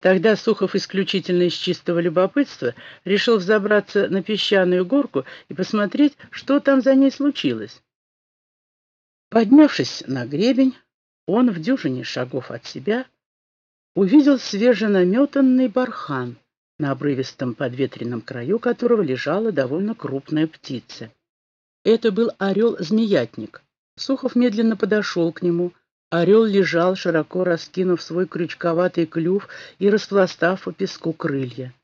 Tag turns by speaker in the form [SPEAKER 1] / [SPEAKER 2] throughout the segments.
[SPEAKER 1] Тогда Сухов исключительно из чистого любопытства решил взобраться на песчаную горку и посмотреть, что там за ней случилось. Поднявшись на гребень, он в дюжине шагов от себя увидел свеженаметанный бархан, на обрывистом подветренном краю которого лежала довольно крупная птица. Это был орел-змеятник. Сухов медленно подошел к нему. Орел лежал, широко раскинув свой крючковатый клюв и распластав по песку крылья.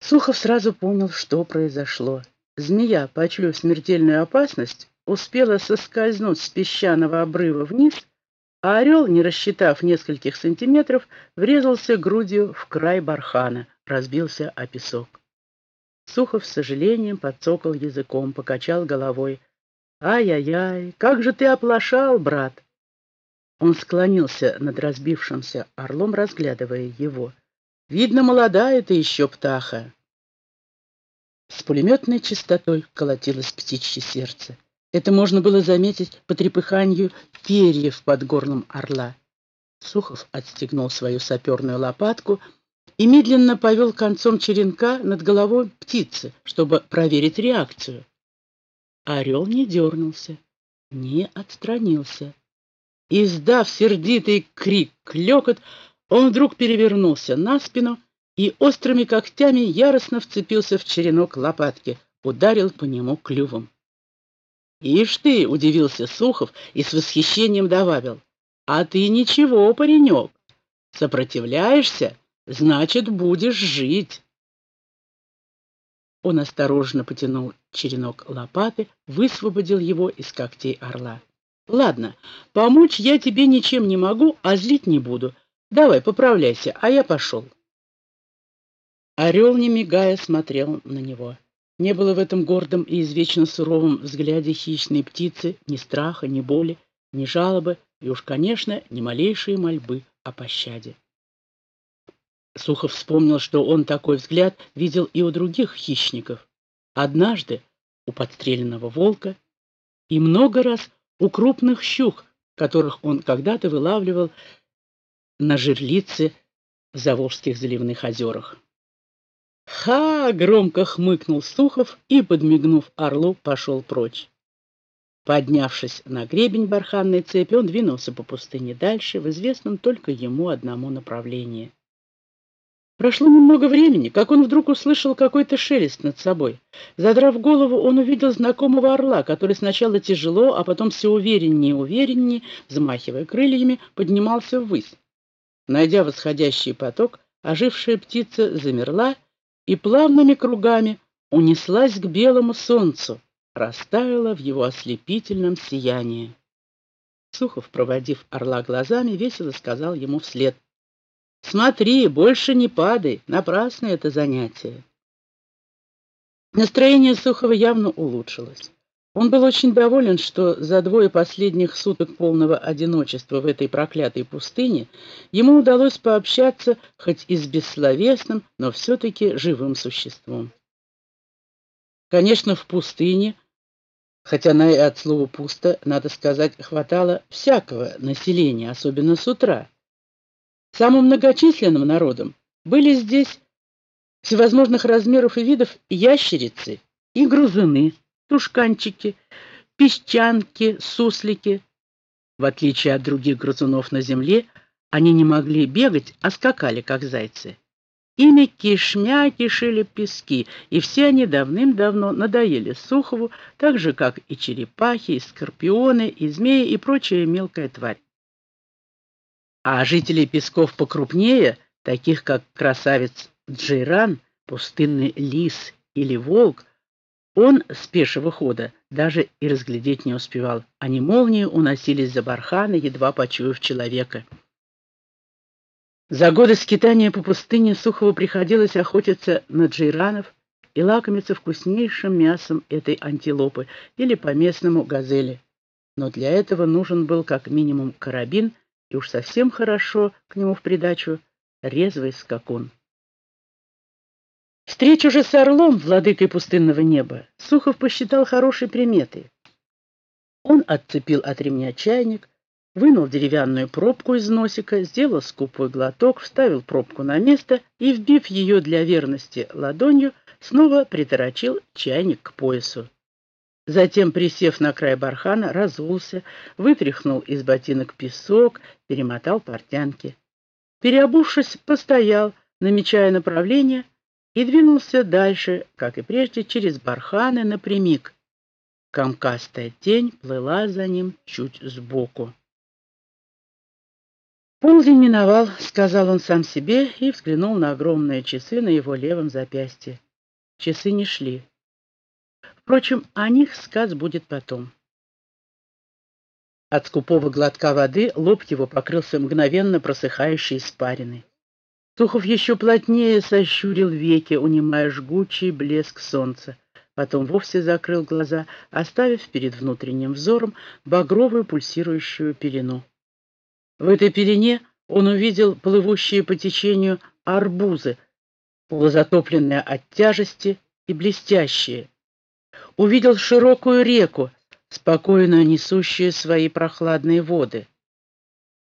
[SPEAKER 1] Сухов сразу понял, что произошло. Змея, почуяв смертельную опасность, успела соскользнуть с песчаного обрыва вниз, а орел, не рассчитав нескольких сантиметров, врезался грудью в край бархана, разбился о песок. Сухов с сожалением подцокал языком, покачал головой. «Ай-яй-яй, как же ты оплошал, брат!» Он склонился над разбившимся орлом, разглядывая его. «Видно, молодая ты еще птаха!» С пулеметной частотой колотилось птичье сердце. Это можно было заметить по трепыханию перьев под горлом орла. Сухов отстегнул свою саперную лопатку и медленно повел концом черенка над головой птицы, чтобы проверить реакцию. Орел не дернулся, не отстранился. Издав сердитый крик-клекот, он вдруг перевернулся на спину и острыми когтями яростно вцепился в черенок лопатки, ударил по нему клювом. «Ишь ты!» — удивился Сухов и с восхищением добавил. «А ты ничего, паренек. Сопротивляешься? Значит, будешь жить». Он осторожно потянул черенок лопаты, высвободил его из когтей орла. «Ладно, помочь я тебе ничем не могу, а злить не буду. Давай, поправляйся, а я пошел». Орел, не мигая, смотрел на него. Не было в этом гордом и извечно суровом взгляде хищной птицы ни страха, ни боли, ни жалобы и уж, конечно, ни малейшей мольбы о пощаде. Сухов вспомнил, что он такой взгляд видел и у других хищников. Однажды у подстреленного волка и много раз у крупных щук, которых он когда-то вылавливал на жерлице в Заволжских заливных озерах. «Ха!» — громко хмыкнул Сухов и, подмигнув орлу, пошел прочь. Поднявшись на гребень барханной цепи, он двинулся по пустыне дальше, в известном только ему одному направлении. Прошло немного времени, как он вдруг услышал какой-то шелест над собой. Задрав голову, он увидел знакомого орла, который сначала тяжело, а потом все увереннее и увереннее, взмахивая крыльями, поднимался ввысь. Найдя восходящий поток, ожившая птица замерла и плавными кругами унеслась к белому солнцу, растаяла в его ослепительном сиянии. Сухов, проводив орла глазами, весело сказал ему вслед — Смотри, больше не падай, напрасно это занятие. Настроение Сухова явно улучшилось. Он был очень доволен, что за двое последних суток полного одиночества в этой проклятой пустыне ему удалось пообщаться хоть и с бессловесным, но все-таки живым существом. Конечно, в пустыне, хотя она и от слова «пусто», надо сказать, хватало всякого населения, особенно с утра. Самым многочисленным народом были здесь всевозможных размеров и видов ящерицы и грузуны, тушканчики, песчанки, суслики. В отличие от других грызунов на земле, они не могли бегать, а скакали, как зайцы. Ими кишмя кишили пески, и все они давным-давно надоели Сухову, так же, как и черепахи, и скорпионы, и змеи, и прочая мелкая тварь. А жителей песков покрупнее, таких как красавец Джейран, пустынный лис или волк, он с пешего хода даже и разглядеть не успевал. Они молнией уносились за барханы, едва почуяв человека. За годы скитания по пустыне Сухову приходилось охотиться на джейранов и лакомиться вкуснейшим мясом этой антилопы или по-местному газели. Но для этого нужен был как минимум карабин и уж совсем хорошо к нему в придачу резвый скакун. Встречу же с орлом, владыкой пустынного неба, Сухов посчитал хорошей приметой. Он отцепил от ремня чайник, вынул деревянную пробку из носика, сделал скупой глоток, вставил пробку на место и, вбив ее для верности ладонью, снова приторочил чайник к поясу. Затем, присев на край бархана, разулся, вытряхнул из ботинок песок, перемотал портянки. Переобувшись, постоял, намечая направление, и двинулся дальше, как и прежде, через барханы напрямик. Комкастая тень плыла за ним чуть сбоку. «Полдень миновал», — сказал он сам себе и взглянул на огромные часы на его левом запястье. Часы не шли. Впрочем, о них сказ будет потом. От скупого глотка воды лоб его покрылся мгновенно просыхающей испариной. Сухов еще плотнее сощурил веки, унимая жгучий блеск солнца. Потом вовсе закрыл глаза, оставив перед внутренним взором багровую пульсирующую пелену. В этой пелене он увидел плывущие по течению арбузы, полузатопленные от тяжести и блестящие. Увидел широкую реку, спокойно несущую свои прохладные воды.